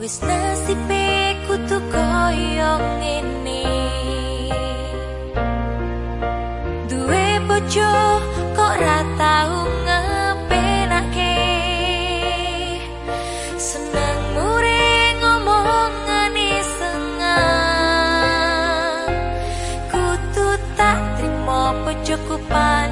Wis nasibe kutu koyo ngene. Duwe bojo kok ra tau ngepenake. Seneng mure ngomongane sengang Kutu tak trimo bojoku pan